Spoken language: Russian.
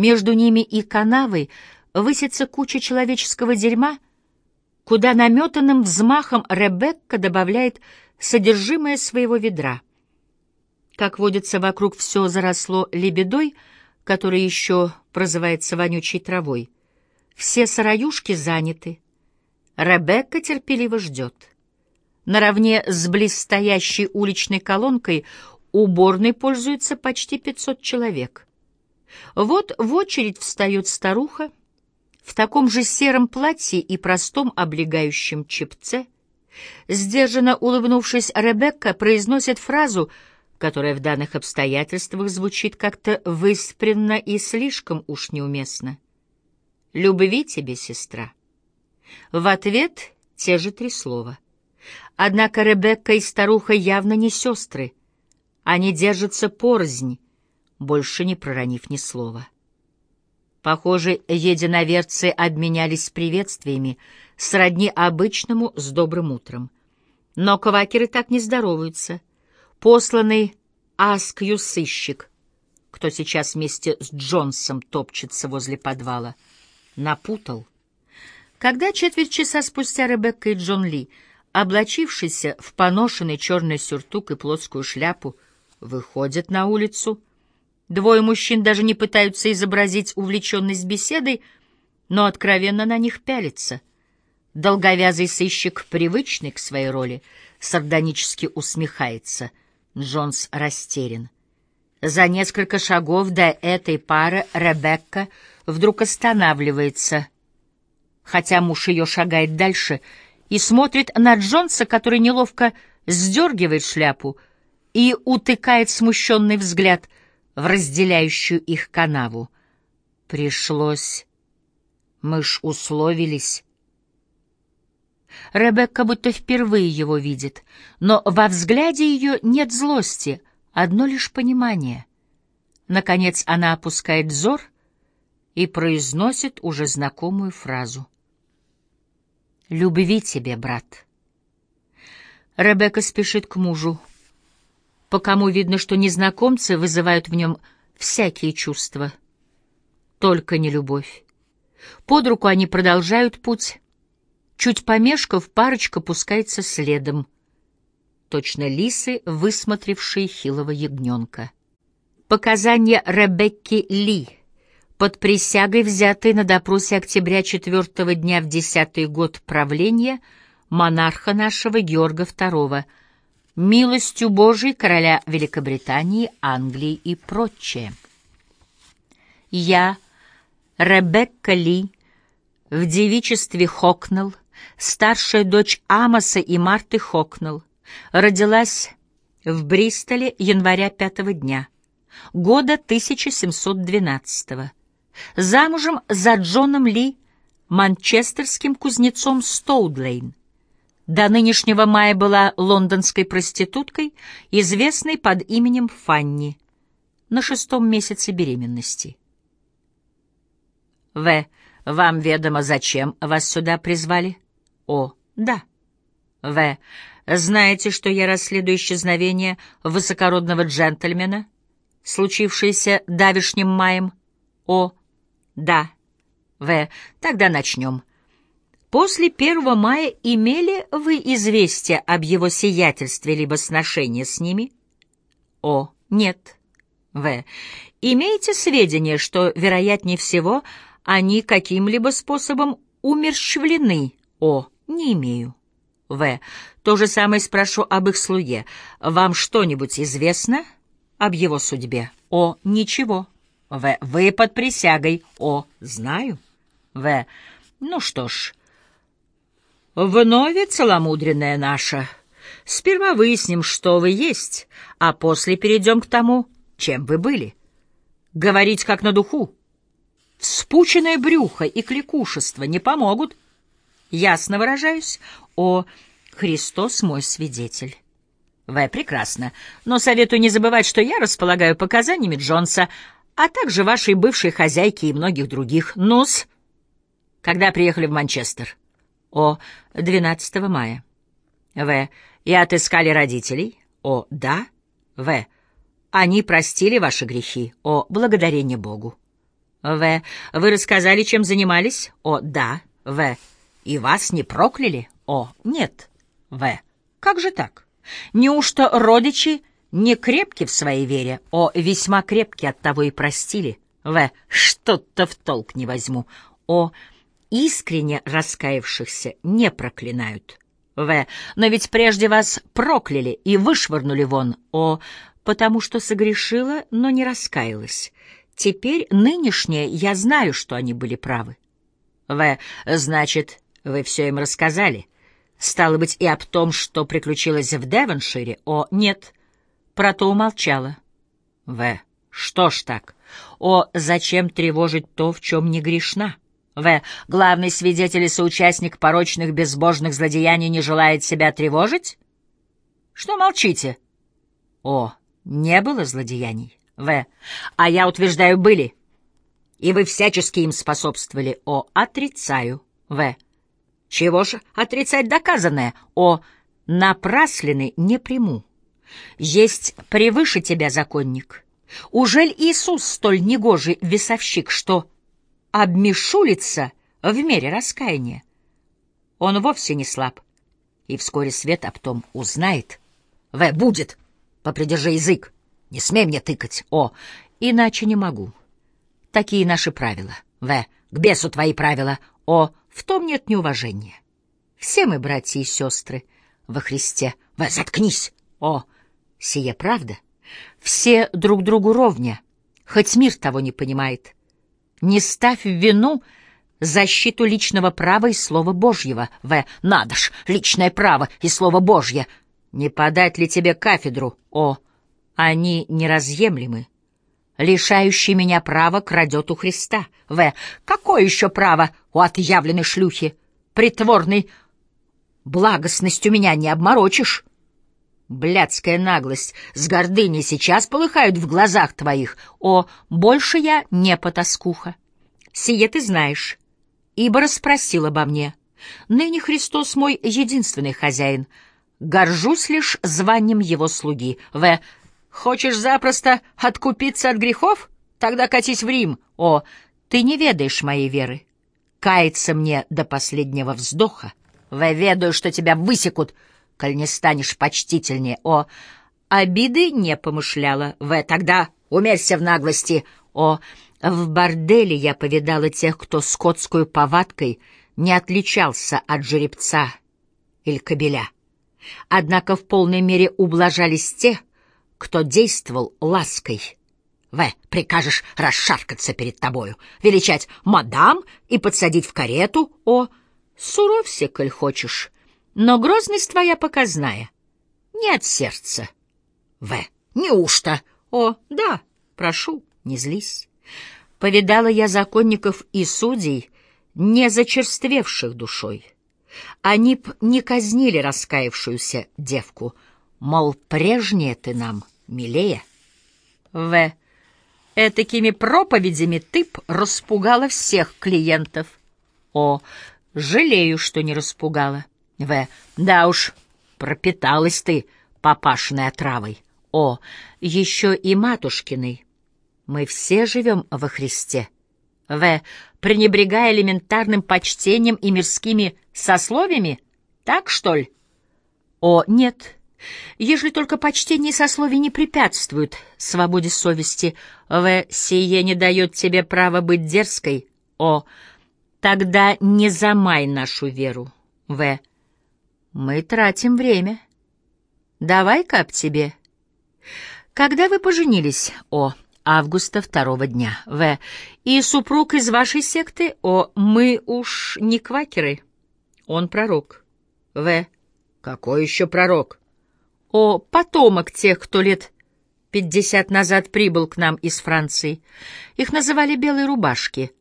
Между ними и канавой высится куча человеческого дерьма, куда наметанным взмахом Ребекка добавляет содержимое своего ведра. Как водится, вокруг все заросло лебедой, которая еще прозывается вонючей травой. Все сыроюшки заняты. Ребекка терпеливо ждет. Наравне с близстоящей уличной колонкой уборной пользуется почти 500 человек. Вот в очередь встает старуха в таком же сером платье и простом облегающем чепце. Сдержанно улыбнувшись, Ребекка произносит фразу, которая в данных обстоятельствах звучит как-то выспренно и слишком уж неуместно. «Любви тебе, сестра». В ответ те же три слова. Однако Ребекка и старуха явно не сестры. Они держатся порознь, больше не проронив ни слова. Похоже, единоверцы обменялись приветствиями, сродни обычному с добрым утром. Но квакеры так не здороваются. Посланный Аскью сыщик, кто сейчас вместе с Джонсом топчется возле подвала, напутал. Когда четверть часа спустя Ребекка и Джон Ли, облачившиеся в поношенный черный сюртук и плоскую шляпу, выходят на улицу, Двое мужчин даже не пытаются изобразить увлеченность беседой, но откровенно на них пялится. Долговязый сыщик, привычный к своей роли, сардонически усмехается. Джонс растерян. За несколько шагов до этой пары Ребекка вдруг останавливается, хотя муж ее шагает дальше, и смотрит на Джонса, который неловко сдергивает шляпу и утыкает смущенный взгляд — в разделяющую их канаву. Пришлось. Мы ж условились. Ребекка будто впервые его видит, но во взгляде ее нет злости, одно лишь понимание. Наконец она опускает взор и произносит уже знакомую фразу. «Любви тебе, брат». Ребекка спешит к мужу по кому видно, что незнакомцы вызывают в нем всякие чувства. Только не любовь. Под руку они продолжают путь. Чуть помешков, парочка пускается следом. Точно лисы, высмотревшие хилого ягненка. Показания Ребекки Ли, под присягой, взятой на допросе октября четвертого дня в десятый год правления монарха нашего Георга II — милостью Божией короля Великобритании, Англии и прочее. Я, Ребекка Ли, в девичестве Хокнелл, старшая дочь Амоса и Марты Хокнелл, родилась в Бристоле января пятого дня, года 1712 замужем за Джоном Ли, манчестерским кузнецом Стоудлейн, до нынешнего мая была лондонской проституткой, известной под именем Фанни, на шестом месяце беременности. В. Вам ведомо, зачем вас сюда призвали? О. Да. В. Знаете, что я расследую исчезновение высокородного джентльмена, случившееся давишним маем? О. Да. В. Тогда начнем. После 1 мая имели вы известие об его сиятельстве либо сношение с ними? О, нет. В. Имеете сведения, что, вероятнее всего, они каким-либо способом умерщвлены? О, не имею. В. То же самое спрошу об их слуге. Вам что-нибудь известно об его судьбе? О, ничего. В. Вы под присягой. О, знаю. В. Ну что ж, Вновь целомудренная наша. Сперва выясним, что вы есть, а после перейдем к тому, чем вы были. Говорить как на духу. Вспученное брюхо и кликушество не помогут. Ясно выражаюсь? О, Христос мой свидетель. Вы прекрасно, но советую не забывать, что я располагаю показаниями Джонса, а также вашей бывшей хозяйки и многих других. Нус, когда приехали в Манчестер? О. 12 мая. В. И отыскали родителей? О. Да. В. Они простили ваши грехи? О. Благодарение Богу. В. Вы рассказали, чем занимались? О. Да. В. И вас не прокляли? О. Нет. В. Как же так? Неужто родичи не крепки в своей вере? О. Весьма крепки, оттого и простили. В. Что-то в толк не возьму. О. Искренне раскаявшихся не проклинают. В. Но ведь прежде вас прокляли и вышвырнули вон. О. Потому что согрешила, но не раскаялась. Теперь нынешнее я знаю, что они были правы. В. Значит, вы все им рассказали? Стало быть, и об том, что приключилось в Девоншире? О, нет. Про то умолчала. В. Что ж так? О, зачем тревожить то, в чем не грешна? В. Главный свидетель и соучастник порочных безбожных злодеяний не желает себя тревожить? Что молчите? О, не было злодеяний. В. А я утверждаю, были. И вы всячески им способствовали. О. Отрицаю. В. Чего же отрицать доказанное? О. Напраслины не приму. Есть превыше тебя законник. Ужель Иисус столь негожий весовщик, что обмешулится в мере раскаяния? Он вовсе не слаб, и вскоре свет об том узнает. В. Будет. Попридержи язык. Не смей мне тыкать. О, иначе не могу. Такие наши правила. В. К бесу твои правила. О, в том нет неуважения. Все мы братья и сестры во Христе. В. Заткнись. О, сие правда. Все друг другу ровня, хоть мир того не понимает. Не ставь в вину защиту личного права и слова Божьего. В. Надо ж, личное право и слово Божье. Не подать ли тебе кафедру? О, они неразъемлемы. Лишающий меня права крадет у Христа. В. Какое еще право у отъявленной шлюхи? Притворной благостностью меня не обморочишь. Блядская наглость с гордыней сейчас полыхают в глазах твоих. О, больше я не потаскуха. Сие ты знаешь, ибо расспросил обо мне. Ныне Христос мой единственный хозяин. Горжусь лишь званием его слуги. В. Хочешь запросто откупиться от грехов? Тогда катись в Рим. О, ты не ведаешь моей веры. Каяться мне до последнего вздоха. Воведаю, что тебя высекут, коль не станешь почтительнее. О, обиды не помышляла. В, тогда умерься в наглости. О, в борделе я повидала тех, кто скотскую повадкой не отличался от жеребца или кобеля. Однако в полной мере ублажались те, кто действовал лаской. В. Прикажешь расшаркаться перед тобою, величать «мадам» и подсадить в карету. О, суровься, коль хочешь, но грозность твоя показная. Не от сердца. В. Неужто? О, да, прошу, не злись. Повидала я законников и судей, не зачерствевших душой. Они б не казнили раскаявшуюся девку, мол, прежняя ты нам милее. В. Этакими проповедями ты б распугала всех клиентов. О. Жалею, что не распугала. В. Да уж, пропиталась ты папашиной отравой. О. Еще и матушкиной. Мы все живем во Христе. В. Пренебрегая элементарным почтением и мирскими сословиями? Так, что ли? О, нет. Ежели только почтение сословий не препятствуют свободе совести, В. Сие не дает тебе права быть дерзкой, О. Тогда не замай нашу веру, В. Мы тратим время. Давай-ка об тебе. Когда вы поженились, О. Августа второго дня, В. И супруг из вашей секты, О. Мы уж не квакеры. Он пророк. В. Какой еще пророк? о потомок тех, кто лет пятьдесят назад прибыл к нам из Франции. Их называли «белые рубашки».